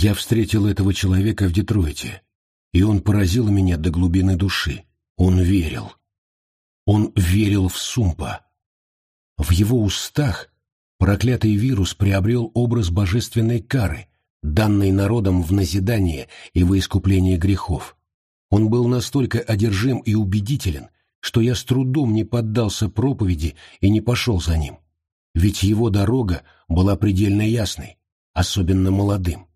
Я встретил этого человека в Детройте, и он поразил меня до глубины души. Он верил. Он верил в Сумпа. В его устах проклятый вирус приобрел образ божественной кары, данной народом в назидание и во искупление грехов. Он был настолько одержим и убедителен, что я с трудом не поддался проповеди и не пошел за ним. Ведь его дорога была предельно ясной, особенно молодым.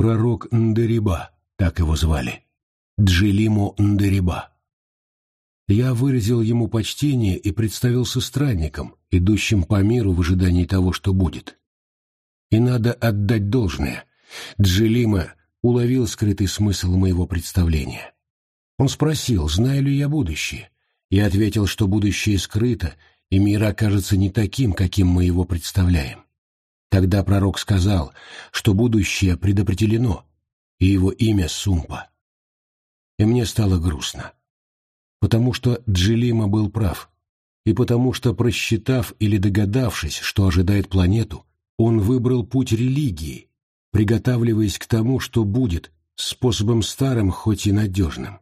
Пророк Ндериба, так его звали. Джилиму Ндериба. Я выразил ему почтение и представился странником, идущим по миру в ожидании того, что будет. И надо отдать должное. Джилима уловил скрытый смысл моего представления. Он спросил, знаю ли я будущее. Я ответил, что будущее скрыто, и мир окажется не таким, каким мы его представляем. Тогда пророк сказал, что будущее предопределено, и его имя Сумпа. И мне стало грустно. Потому что Джилима был прав, и потому что, просчитав или догадавшись, что ожидает планету, он выбрал путь религии, приготавливаясь к тому, что будет, способом старым, хоть и надежным.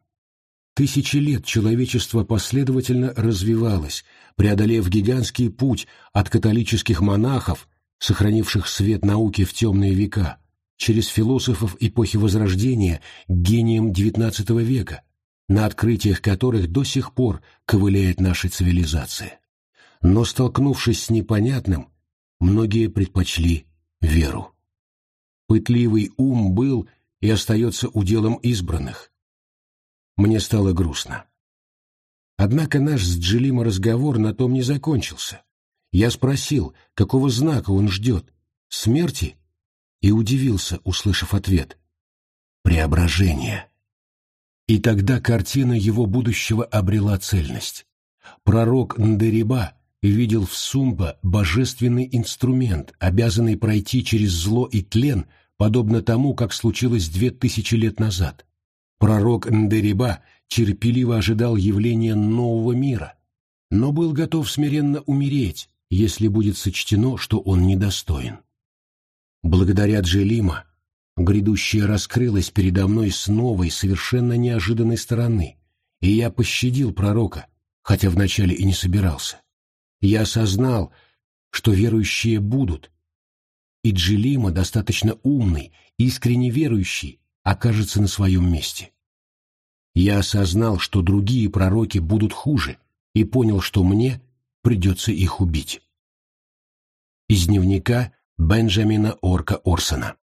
Тысячи лет человечество последовательно развивалось, преодолев гигантский путь от католических монахов, сохранивших свет науки в темные века, через философов эпохи Возрождения к гениям XIX века, на открытиях которых до сих пор ковыляет наша цивилизация. Но, столкнувшись с непонятным, многие предпочли веру. Пытливый ум был и остается уделом избранных. Мне стало грустно. Однако наш с Джилима разговор на том не закончился. Я спросил, какого знака он ждет, смерти и удивился, услышав ответ. Преображение. И тогда картина его будущего обрела цельность. Пророк Ндериба видел в Сумба божественный инструмент, обязанный пройти через зло и тлен, подобно тому, как случилось две тысячи лет назад. Пророк Ндериба терпеливо ожидал явления нового мира, но был готов смиренно умереть, если будет сочтено, что он недостоин. Благодаря Джелима грядущее раскрылось передо мной с новой, совершенно неожиданной стороны, и я пощадил пророка, хотя вначале и не собирался. Я осознал, что верующие будут, и Джелима, достаточно умный, искренне верующий, окажется на своем месте. Я осознал, что другие пророки будут хуже, и понял, что мне придется их убить. Из дневника Бенджамина Орка Орсона